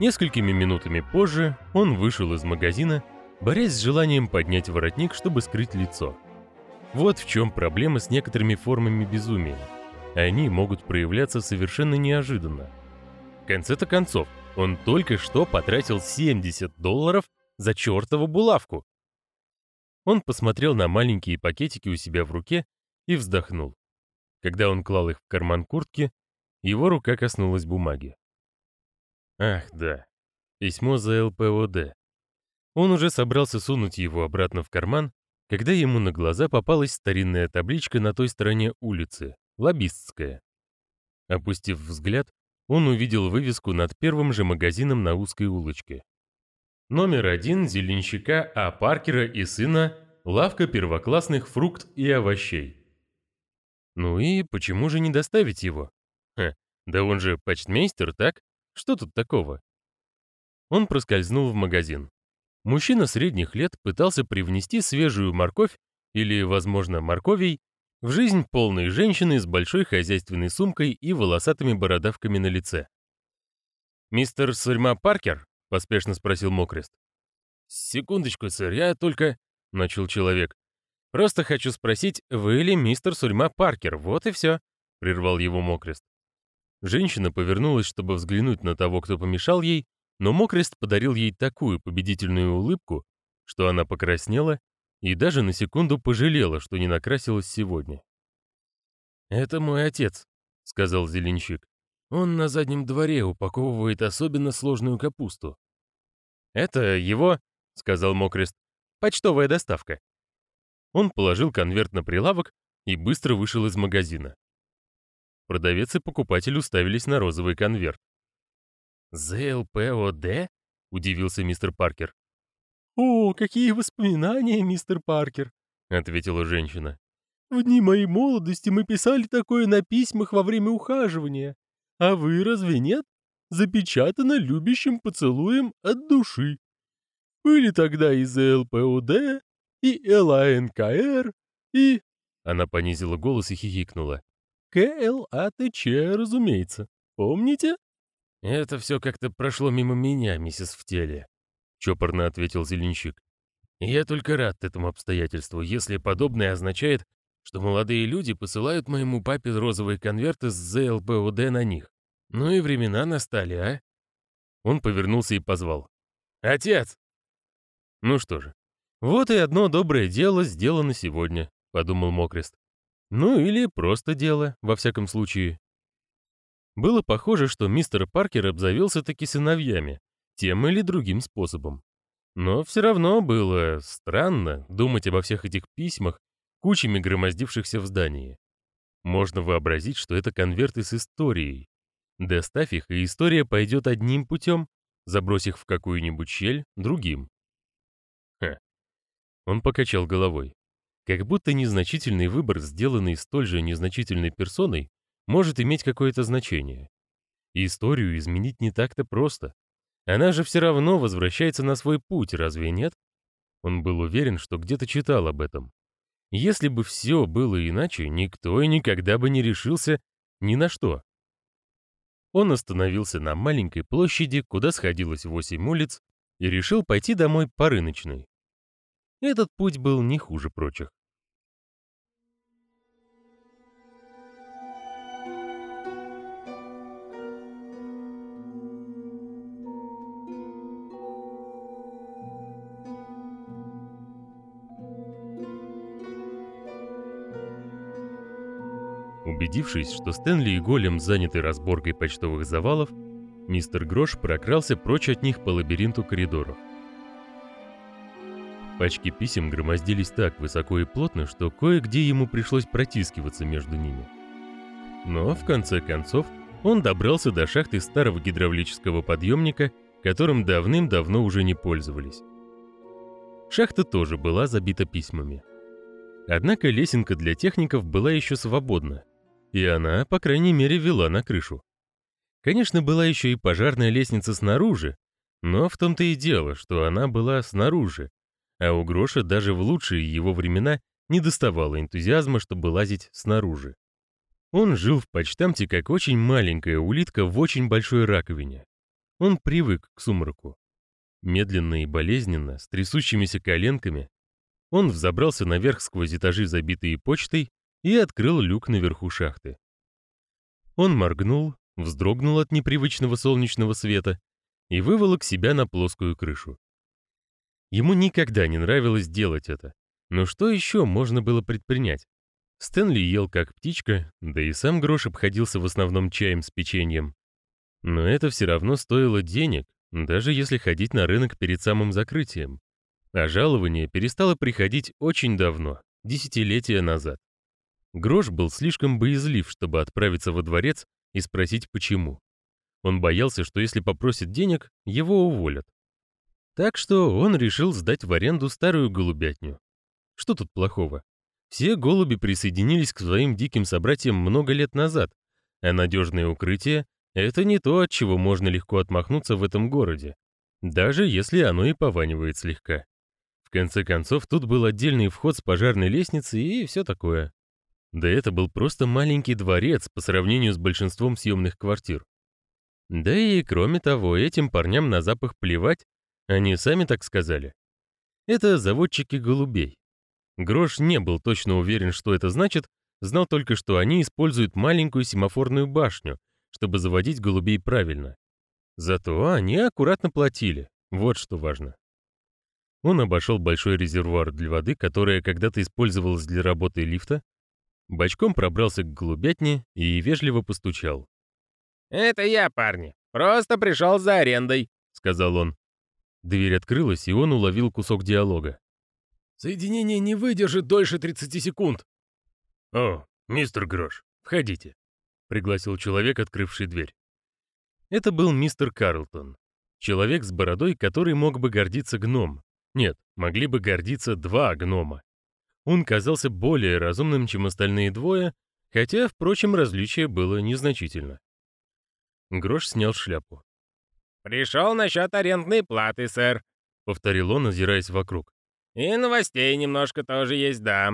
Несколькими минутами позже он вышел из магазина, борясь с желанием поднять воротник, чтобы скрыть лицо. Вот в чем проблема с некоторыми формами безумия. Они могут проявляться совершенно неожиданно. В конце-то концов, он только что потратил 70 долларов за чертову булавку. Он посмотрел на маленькие пакетики у себя в руке и вздохнул. Когда он клал их в карман куртки, его рука коснулась бумаги. Ах, да. Письмо за ЛПОД. Он уже собрался сунуть его обратно в карман, когда ему на глаза попалась старинная табличка на той стороне улицы, Лобистская. Опустив взгляд, он увидел вывеску над первым же магазином на узкой улочке. Номер один зеленщика А. Паркера и сына, лавка первоклассных фрукт и овощей. Ну и почему же не доставить его? Ха, да он же почтмейстер, так? Что тут такого? Он проскользнул в магазин. Мужчина средних лет пытался привнести свежую морковь или, возможно, морковей в жизнь полной женщины с большой хозяйственной сумкой и волосатыми бородавками на лице. «Мистер Сурьма Паркер?» — поспешно спросил Мокрест. «Секундочку, сэр, я только...» — начал человек. «Просто хочу спросить, вы ли мистер Сурьма Паркер? Вот и все», — прервал его Мокрест. Женщина повернулась, чтобы взглянуть на того, кто помешал ей, но Мокрест подарил ей такую победительную улыбку, что она покраснела и даже на секунду пожалела, что не накрасилась сегодня. «Это мой отец», — сказал зеленщик. Он на заднем дворе упаковывает особенно сложную капусту. «Это его», — сказал Мокрест, — «почтовая доставка». Он положил конверт на прилавок и быстро вышел из магазина. Продавец и покупатель уставились на розовый конверт. «ЗЛПОД?» — удивился мистер Паркер. «О, какие воспоминания, мистер Паркер!» — ответила женщина. «В дни моей молодости мы писали такое на письмах во время ухаживания. А вы разве нет? Запечатано любящим поцелуем от души. Были тогда и ЗЛПУД, и ЛАНКР, и... Она понизила голос и хихикнула. КЛАТЧ, разумеется. Помните? Это все как-то прошло мимо меня, миссис в теле, чопорно ответил Зеленщик. Я только рад этому обстоятельству, если подобное означает, что молодые люди посылают моему папе розовые конверты с ЗЛПУД на них. Ну и времена настали, а? Он повернулся и позвал. «Отец!» «Ну что же, вот и одно доброе дело сделано сегодня», — подумал Мокрест. Ну или просто дело, во всяком случае. Было похоже, что мистер Паркер обзавелся таки сыновьями, тем или другим способом. Но все равно было странно думать обо всех этих письмах, кучами громоздившихся в здании. Можно вообразить, что это конверты с историей. Доставь их, и история пойдет одним путем, забрось их в какую-нибудь щель другим. Ха. Он покачал головой. Как будто незначительный выбор, сделанный столь же незначительной персоной, может иметь какое-то значение. историю изменить не так-то просто. Она же все равно возвращается на свой путь, разве нет? Он был уверен, что где-то читал об этом. Если бы все было иначе, никто и никогда бы не решился ни на что. Он остановился на маленькой площади, куда сходилось восемь улиц, и решил пойти домой по рыночной. Этот путь был не хуже прочих. Убедившись, что Стэнли и Голем заняты разборкой почтовых завалов, мистер Грош прокрался прочь от них по лабиринту коридоров. Пачки писем громоздились так высоко и плотно, что кое-где ему пришлось протискиваться между ними. Но, в конце концов, он добрался до шахты старого гидравлического подъемника, которым давным-давно уже не пользовались. Шахта тоже была забита письмами. Однако лесенка для техников была еще свободна, и она, по крайней мере, вела на крышу. Конечно, была еще и пожарная лестница снаружи, но в том-то и дело, что она была снаружи, а у Гроша даже в лучшие его времена не доставало энтузиазма, чтобы лазить снаружи. Он жил в почтамте как очень маленькая улитка в очень большой раковине. Он привык к сумраку. Медленно и болезненно, с трясущимися коленками, он взобрался наверх сквозь этажи, забитые почтой, и открыл люк наверху шахты. Он моргнул, вздрогнул от непривычного солнечного света и выволок себя на плоскую крышу. Ему никогда не нравилось делать это. Но что еще можно было предпринять? Стэнли ел как птичка, да и сам Грош обходился в основном чаем с печеньем. Но это все равно стоило денег, даже если ходить на рынок перед самым закрытием. А жалование перестало приходить очень давно, десятилетия назад. Грош был слишком боязлив, чтобы отправиться во дворец и спросить почему. Он боялся, что если попросит денег, его уволят. Так что он решил сдать в аренду старую голубятню. Что тут плохого? Все голуби присоединились к своим диким собратьям много лет назад, а надежное укрытие — это не то, от чего можно легко отмахнуться в этом городе, даже если оно и пованивает слегка. В конце концов, тут был отдельный вход с пожарной лестницей и все такое. Да это был просто маленький дворец по сравнению с большинством съемных квартир. Да и кроме того, этим парням на запах плевать, они сами так сказали. Это заводчики голубей. Грош не был точно уверен, что это значит, знал только, что они используют маленькую семафорную башню, чтобы заводить голубей правильно. Зато они аккуратно платили, вот что важно. Он обошел большой резервуар для воды, которая когда-то использовалась для работы лифта, бочком пробрался к голубятне и вежливо постучал. «Это я, парни. Просто пришел за арендой», — сказал он. Дверь открылась, и он уловил кусок диалога. «Соединение не выдержит дольше 30 секунд». «О, мистер Грош, входите», — пригласил человек, открывший дверь. Это был мистер Карлтон, человек с бородой, который мог бы гордиться гном, нет, могли бы гордиться два гнома. Он казался более разумным, чем остальные двое, хотя, впрочем, различие было незначительно. Грош снял шляпу. «Пришел насчет арендной платы, сэр», — повторил он, озираясь вокруг. «И новостей немножко тоже есть, да.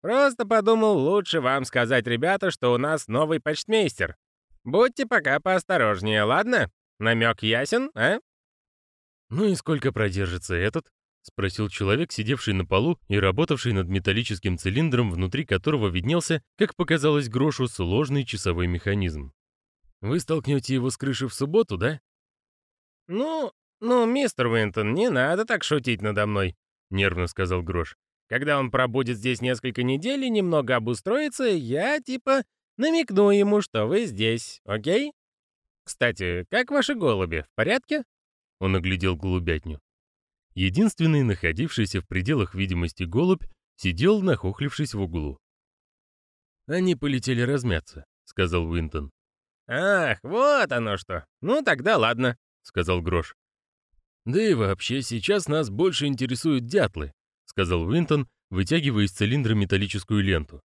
Просто подумал, лучше вам сказать, ребята, что у нас новый почтмейстер. Будьте пока поосторожнее, ладно? Намек ясен, а?» «Ну и сколько продержится этот?» — спросил человек, сидевший на полу и работавший над металлическим цилиндром, внутри которого виднелся, как показалось Грошу, сложный часовой механизм. «Вы столкнете его с крыши в субботу, да?» «Ну, ну, мистер Уинтон, не надо так шутить надо мной», — нервно сказал Грош. «Когда он пробудет здесь несколько недель и немного обустроится, я, типа, намекну ему, что вы здесь, окей? Кстати, как ваши голуби, в порядке?» Он оглядел голубятню. Единственный находившийся в пределах видимости голубь сидел, нахохлившись в углу. «Они полетели размяться», — сказал Уинтон. «Ах, вот оно что! Ну тогда ладно», — сказал Грош. «Да и вообще сейчас нас больше интересуют дятлы», — сказал Уинтон, вытягивая из цилиндра металлическую ленту.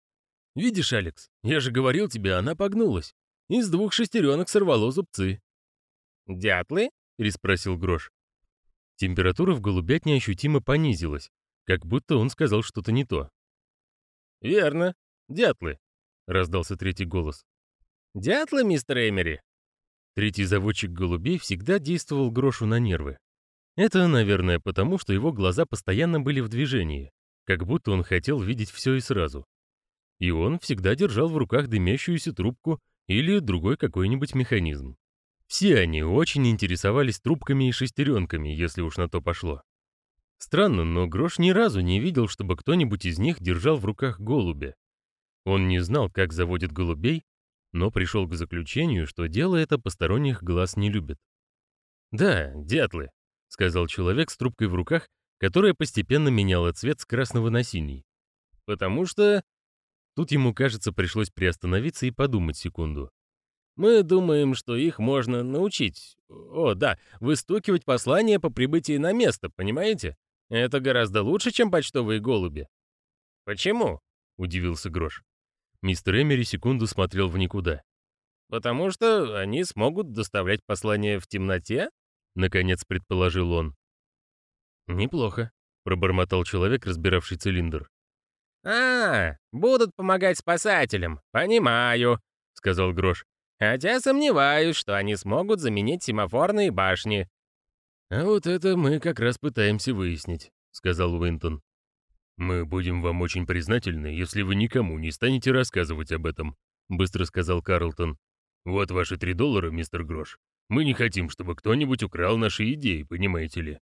«Видишь, Алекс, я же говорил тебе, она погнулась. Из двух шестеренок сорвало зубцы». «Дятлы?» — переспросил Грош. Температура в голубятне ощутимо понизилась, как будто он сказал что-то не то. «Верно, дятлы», — раздался третий голос. «Дятлы, мистер Эмери?» Третий заводчик голубей всегда действовал Грошу на нервы. Это, наверное, потому, что его глаза постоянно были в движении, как будто он хотел видеть все и сразу. И он всегда держал в руках дымящуюся трубку или другой какой-нибудь механизм. Все они очень интересовались трубками и шестеренками, если уж на то пошло. Странно, но Грош ни разу не видел, чтобы кто-нибудь из них держал в руках голубя. Он не знал, как заводят голубей, но пришел к заключению, что дело это посторонних глаз не любит. «Да, дятлы», — сказал человек с трубкой в руках, которая постепенно меняла цвет с красного на синий. «Потому что...» Тут ему, кажется, пришлось приостановиться и подумать секунду. Мы думаем, что их можно научить. О, да, выстукивать послания по прибытии на место, понимаете? Это гораздо лучше, чем почтовые голуби. Почему? удивился Грош. Мистер Эмери секунду смотрел в никуда. Потому что они смогут доставлять послания в темноте? наконец предположил он. Неплохо, пробормотал человек, разбиравший цилиндр. А, будут помогать спасателям. Понимаю, сказал Грош. Хотя сомневаюсь, что они смогут заменить семафорные башни». «А вот это мы как раз пытаемся выяснить», — сказал Уинтон. «Мы будем вам очень признательны, если вы никому не станете рассказывать об этом», — быстро сказал Карлтон. «Вот ваши три доллара, мистер Грош. Мы не хотим, чтобы кто-нибудь украл наши идеи, понимаете ли».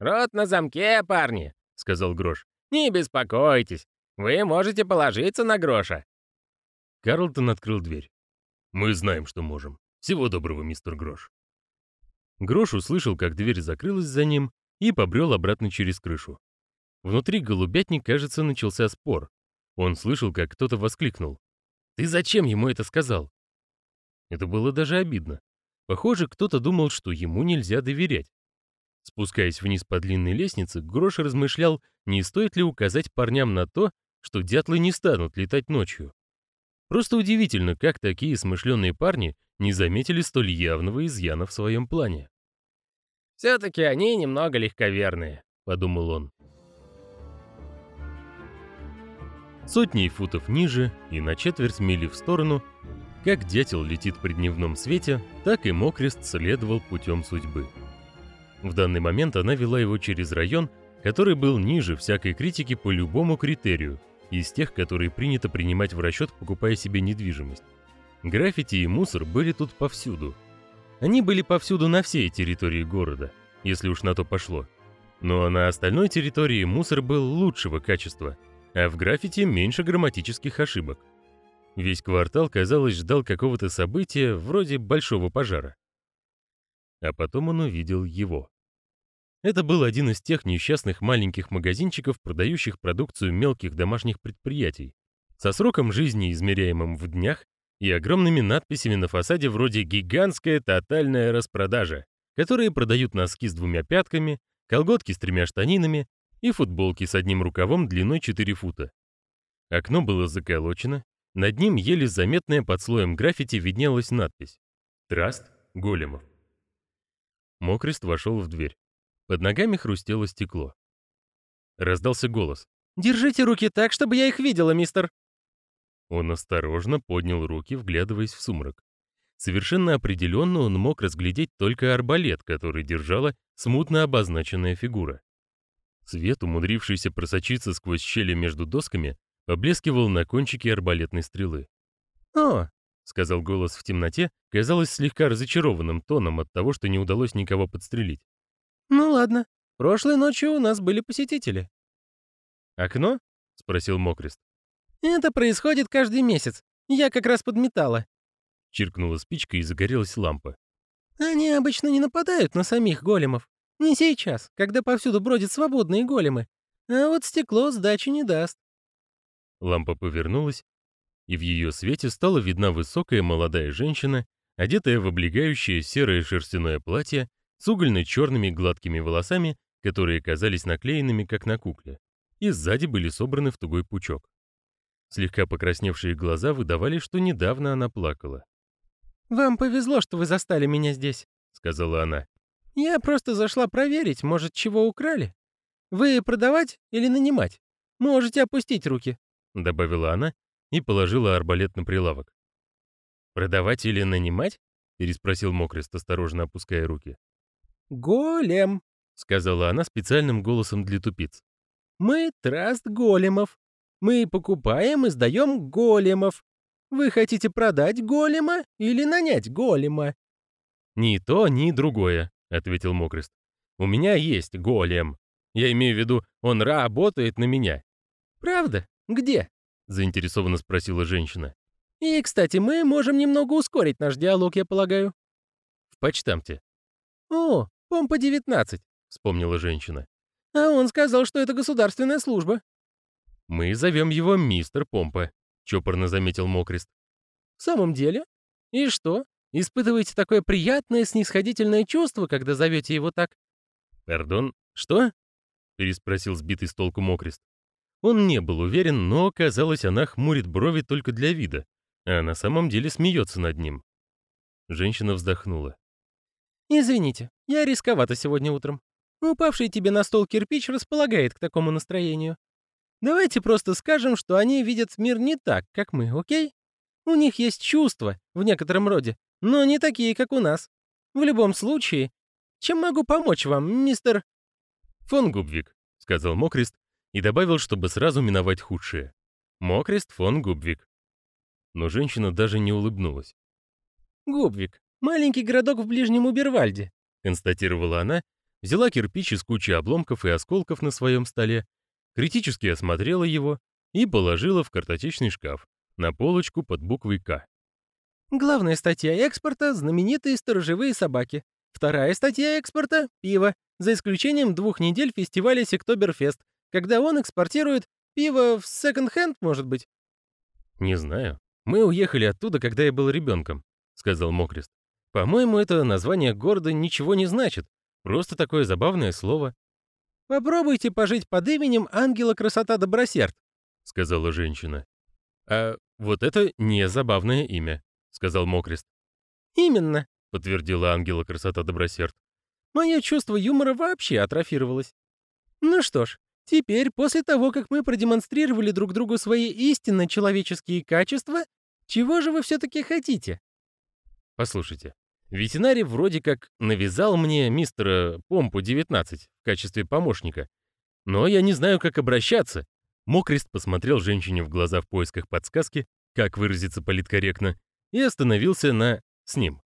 «Рот на замке, парни», — сказал Грош. «Не беспокойтесь, вы можете положиться на Гроша». Карлтон открыл дверь. «Мы знаем, что можем. Всего доброго, мистер Грош». Грош услышал, как дверь закрылась за ним, и побрел обратно через крышу. Внутри голубятни, кажется, начался спор. Он слышал, как кто-то воскликнул. «Ты зачем ему это сказал?» Это было даже обидно. Похоже, кто-то думал, что ему нельзя доверять. Спускаясь вниз по длинной лестнице, Грош размышлял, не стоит ли указать парням на то, что дятлы не станут летать ночью. Просто удивительно, как такие смышленые парни не заметили столь явного изъяна в своем плане. «Все-таки они немного легковерные», — подумал он. Сотни футов ниже и на четверть мили в сторону, как дятел летит при дневном свете, так и Мокрест следовал путем судьбы. В данный момент она вела его через район, который был ниже всякой критики по любому критерию, из тех, которые принято принимать в расчет, покупая себе недвижимость. Граффити и мусор были тут повсюду, они были повсюду на всей территории города, если уж на то пошло. Но на остальной территории мусор был лучшего качества, а в граффити меньше грамматических ошибок. Весь квартал, казалось, ждал какого-то события вроде большого пожара. А потом он увидел его. Это был один из тех несчастных маленьких магазинчиков, продающих продукцию мелких домашних предприятий, со сроком жизни, измеряемым в днях, и огромными надписями на фасаде вроде «Гигантская тотальная распродажа», которые продают носки с двумя пятками, колготки с тремя штанинами и футболки с одним рукавом длиной 4 фута. Окно было заколочено, над ним еле заметная под слоем граффити виднелась надпись «Траст Големов». Мокрест вошел в дверь. Под ногами хрустело стекло. Раздался голос. «Держите руки так, чтобы я их видела, мистер!» Он осторожно поднял руки, вглядываясь в сумрак. Совершенно определенно он мог разглядеть только арбалет, который держала смутно обозначенная фигура. Свет, умудрившийся просочиться сквозь щели между досками, поблескивал на кончике арбалетной стрелы. «О!» — сказал голос в темноте, казалось слегка разочарованным тоном от того, что не удалось никого подстрелить. «Ну ладно, прошлой ночью у нас были посетители». «Окно?» — спросил Мокрест. «Это происходит каждый месяц. Я как раз подметала». Чиркнула спичка и загорелась лампа. «Они обычно не нападают на самих големов. Не сейчас, когда повсюду бродят свободные големы. А вот стекло сдачи не даст». Лампа повернулась, и в ее свете стала видна высокая молодая женщина, одетая в облегающее серое шерстяное платье с угольно-черными гладкими волосами, которые казались наклеенными, как на кукле, и сзади были собраны в тугой пучок. Слегка покрасневшие глаза выдавали, что недавно она плакала. «Вам повезло, что вы застали меня здесь», — сказала она. «Я просто зашла проверить, может, чего украли. Вы продавать или нанимать? Можете опустить руки», — добавила она и положила арбалет на прилавок. «Продавать или нанимать?» — переспросил Мокрест, осторожно опуская руки. «Голем», — сказала она специальным голосом для тупиц. «Мы траст големов. Мы покупаем и сдаем големов. Вы хотите продать голема или нанять голема?» «Ни то, ни другое», — ответил Мокрест. «У меня есть голем. Я имею в виду, он работает на меня». «Правда? Где?» — заинтересованно спросила женщина. «И, кстати, мы можем немного ускорить наш диалог, я полагаю». «В почтамте». «О, помпа 19», — вспомнила женщина. «А он сказал, что это государственная служба». «Мы зовем его мистер Помпа», — чопорно заметил Мокрест. «В самом деле? И что? Испытываете такое приятное снисходительное чувство, когда зовете его так?» «Пардон, что?» — переспросил сбитый с толку Мокрест. Он не был уверен, но, казалось, она хмурит брови только для вида, а на самом деле смеется над ним. Женщина вздохнула. «Извините, я рисковата сегодня утром. Упавший тебе на стол кирпич располагает к такому настроению. Давайте просто скажем, что они видят мир не так, как мы, окей? У них есть чувства, в некотором роде, но не такие, как у нас. В любом случае, чем могу помочь вам, мистер...» «Фон Губвик», — сказал Мокрест и добавил, чтобы сразу миновать худшее. «Мокрест фон Губвик». Но женщина даже не улыбнулась. «Губвик, маленький городок в Ближнем Убервальде», — констатировала она, взяла кирпич из кучи обломков и осколков на своем столе, критически осмотрела его и положила в картотечный шкаф на полочку под буквой «К». Главная статья экспорта — знаменитые сторожевые собаки. Вторая статья экспорта — пиво, за исключением двух недель фестиваля Сиктоберфест, когда он экспортирует пиво в секонд-хенд, может быть. «Не знаю. Мы уехали оттуда, когда я был ребенком», — сказал Мокрест. «По-моему, это название города ничего не значит. Просто такое забавное слово». «Попробуйте пожить под именем Ангела Красота Добросерд», — сказала женщина. «А вот это не забавное имя», — сказал Мокрест. «Именно», — подтвердила Ангела Красота Добросерд. «Мое чувство юмора вообще атрофировалось. Ну что ж, теперь, после того, как мы продемонстрировали друг другу свои истинно человеческие качества, чего же вы все-таки хотите?» «Послушайте, ветеринарий вроде как навязал мне мистера Помпу-19 в качестве помощника, но я не знаю, как обращаться, Мокрест посмотрел женщине в глаза в поисках подсказки, как выразиться политкорректно, и остановился на «с ним».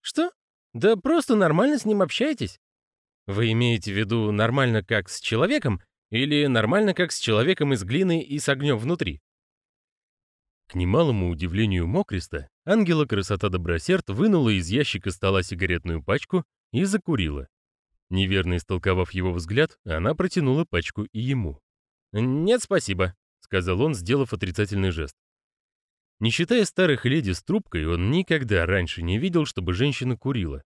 «Что? Да просто нормально с ним общайтесь». «Вы имеете в виду нормально как с человеком или нормально как с человеком из глины и с огнем внутри?» К немалому удивлению Мокреста, ангела красота Добросерд вынула из ящика стола сигаретную пачку и закурила. Неверно истолковав его взгляд, она протянула пачку и ему. «Нет, спасибо», — сказал он, сделав отрицательный жест. Не считая старых леди с трубкой, он никогда раньше не видел, чтобы женщина курила.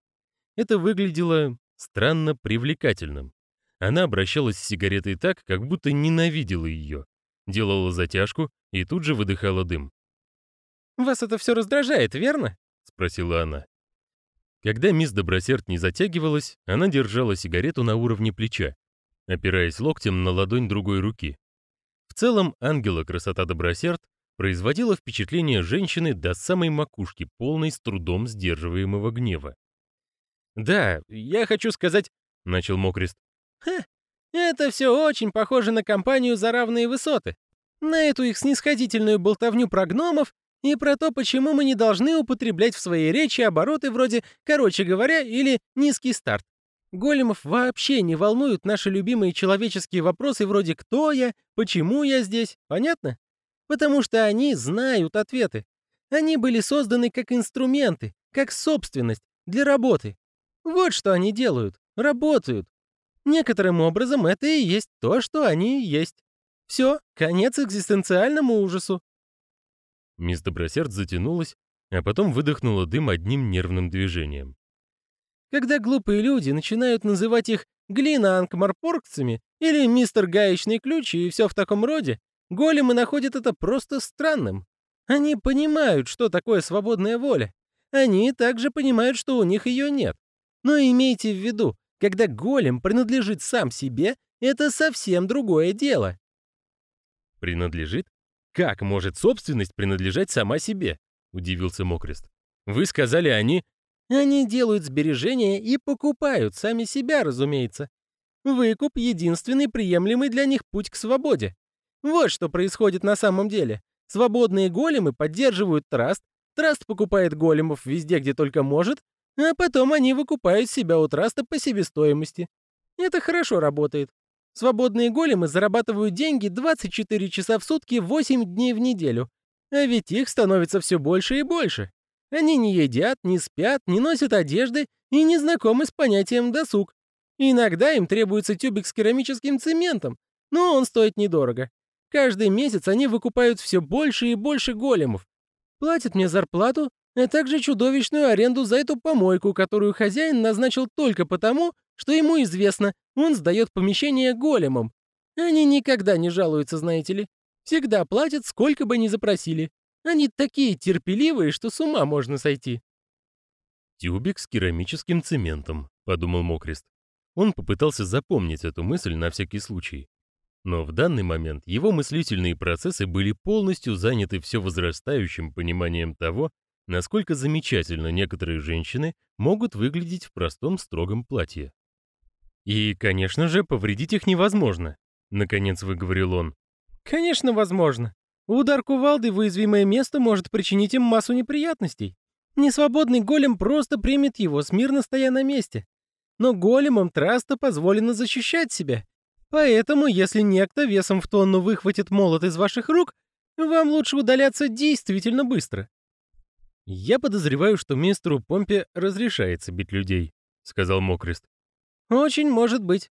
Это выглядело странно привлекательным. Она обращалась с сигаретой так, как будто ненавидела ее, делала затяжку и тут же выдыхала дым. «Вас это все раздражает, верно?» — спросила она. Когда мисс Добросерд не затягивалась, она держала сигарету на уровне плеча, опираясь локтем на ладонь другой руки. В целом, ангела красота Добросерд производила впечатление женщины до самой макушки, полной с трудом сдерживаемого гнева. «Да, я хочу сказать...» — начал Мокрест. «Ха, это все очень похоже на компанию за равные высоты. На эту их снисходительную болтовню про гномов и про то, почему мы не должны употреблять в своей речи обороты вроде «короче говоря» или «низкий старт». Големов вообще не волнуют наши любимые человеческие вопросы вроде «кто я?», «почему я здесь?», понятно? Потому что они знают ответы. Они были созданы как инструменты, как собственность, для работы. Вот что они делают, работают. Некоторым образом это и есть то, что они есть. Все, конец экзистенциальному ужасу. Мисс Добросерд затянулась, а потом выдохнула дым одним нервным движением. Когда глупые люди начинают называть их глина-анкмарпоргцами или мистер Гаечный ключ и все в таком роде, големы находят это просто странным. Они понимают, что такое свободная воля. Они также понимают, что у них ее нет. Но имейте в виду, когда голем принадлежит сам себе, это совсем другое дело. Принадлежит? Как может собственность принадлежать сама себе? Удивился Мокрест. Вы сказали, они они делают сбережения и покупают сами себя, разумеется. Выкуп — единственный приемлемый для них путь к свободе. Вот что происходит на самом деле. Свободные големы поддерживают траст, траст покупает големов везде, где только может, а потом они выкупают себя у траста по себестоимости. Это хорошо работает. Свободные големы зарабатывают деньги 24 часа в сутки 8 дней в неделю. А ведь их становится все больше и больше. Они не едят, не спят, не носят одежды и не знакомы с понятием досуг. Иногда им требуется тюбик с керамическим цементом, но он стоит недорого. Каждый месяц они выкупают все больше и больше големов. Платят мне зарплату, а также чудовищную аренду за эту помойку, которую хозяин назначил только потому, что ему известно, он сдает помещение големам. Они никогда не жалуются, знаете ли. Всегда платят, сколько бы ни запросили. Они такие терпеливые, что с ума можно сойти. «Тюбик с керамическим цементом», — подумал Мокрест. Он попытался запомнить эту мысль на всякий случай. Но в данный момент его мыслительные процессы были полностью заняты все возрастающим пониманием того, насколько замечательно некоторые женщины могут выглядеть в простом строгом платье. «И, конечно же, повредить их невозможно», — наконец выговорил он. «Конечно, возможно. Удар кувалды в уязвимое место может причинить им массу неприятностей. Несвободный голем просто примет его, смирно стоя на месте. Но големам траста позволено защищать себя. Поэтому, если некто весом в тонну выхватит молот из ваших рук, вам лучше удаляться действительно быстро. «Я подозреваю, что мистеру Помпе разрешается бить людей», — сказал Мокрест. «Очень может быть.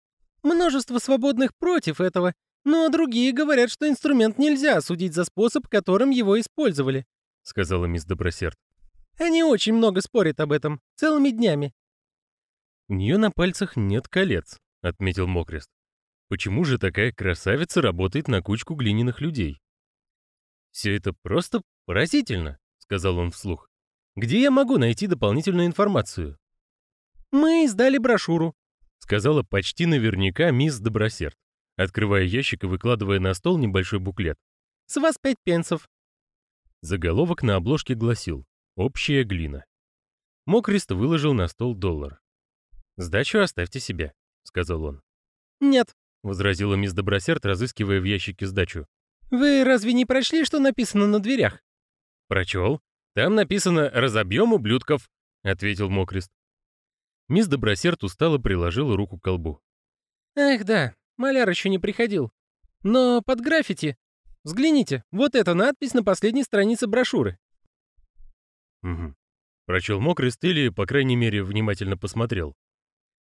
Множество свободных против этого, но другие говорят, что инструмент нельзя осудить за способ, которым его использовали», — сказала мисс Добросерд. «Они очень много спорят об этом, целыми днями». «У нее на пальцах нет колец», — отметил Мокрест. «Почему же такая красавица работает на кучку глиняных людей?» «Все это просто поразительно», сказал он вслух. «Где я могу найти дополнительную информацию?» «Мы издали брошюру», — сказала почти наверняка мисс Добросерд, открывая ящик и выкладывая на стол небольшой буклет. «С вас пять пенсов». Заголовок на обложке гласил «Общая глина». Мокрист выложил на стол доллар. «Сдачу оставьте себе», — сказал он. «Нет», — возразила мисс Добросерд, разыскивая в ящике сдачу. «Вы разве не прочли, что написано на дверях?» «Прочел. Там написано «разобьем ублюдков», — ответил Мокрест. Мисс Добросерд устало приложила руку к колбу. «Эх, да, маляр еще не приходил. Но под граффити... Взгляните, вот эта надпись на последней странице брошюры». «Угу». Прочел Мокрест или, по крайней мере, внимательно посмотрел.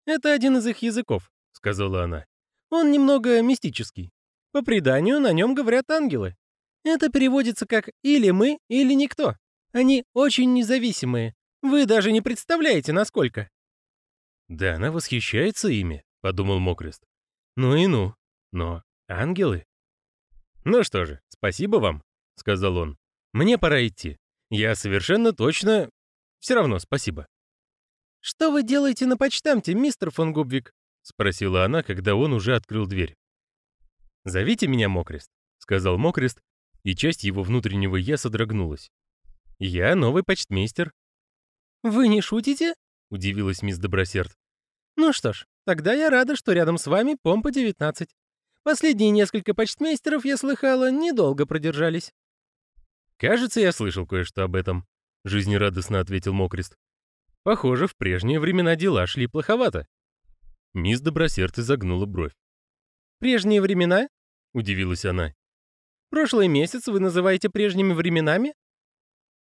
«Это один из их языков», — сказала она. «Он немного мистический. По преданию, на нем говорят ангелы. Это переводится как «или мы, или никто». Они очень независимые. Вы даже не представляете, насколько. «Да она восхищается ими», — подумал Мокрест. «Ну и ну. Но ангелы?» «Ну что же, спасибо вам», — сказал он. «Мне пора идти. Я совершенно точно... Все равно спасибо». «Что вы делаете на почтамте, мистер фон Губвик?» — спросила она, когда он уже открыл дверь. «Зовите меня Мокрест», — сказал Мокрест и часть его внутреннего «я» содрогнулась. «Я новый почтмейстер». «Вы не шутите?» — удивилась мисс Добросерд. «Ну что ж, тогда я рада, что рядом с вами Помпа-19. Последние несколько почтмейстеров, я слыхала, недолго продержались». «Кажется, я слышал кое-что об этом», — жизнерадостно ответил Мокрест. «Похоже, в прежние времена дела шли плоховато». Мисс Добросерд изогнула бровь. «Прежние времена?» — удивилась она. Прошлый месяц вы называете прежними временами?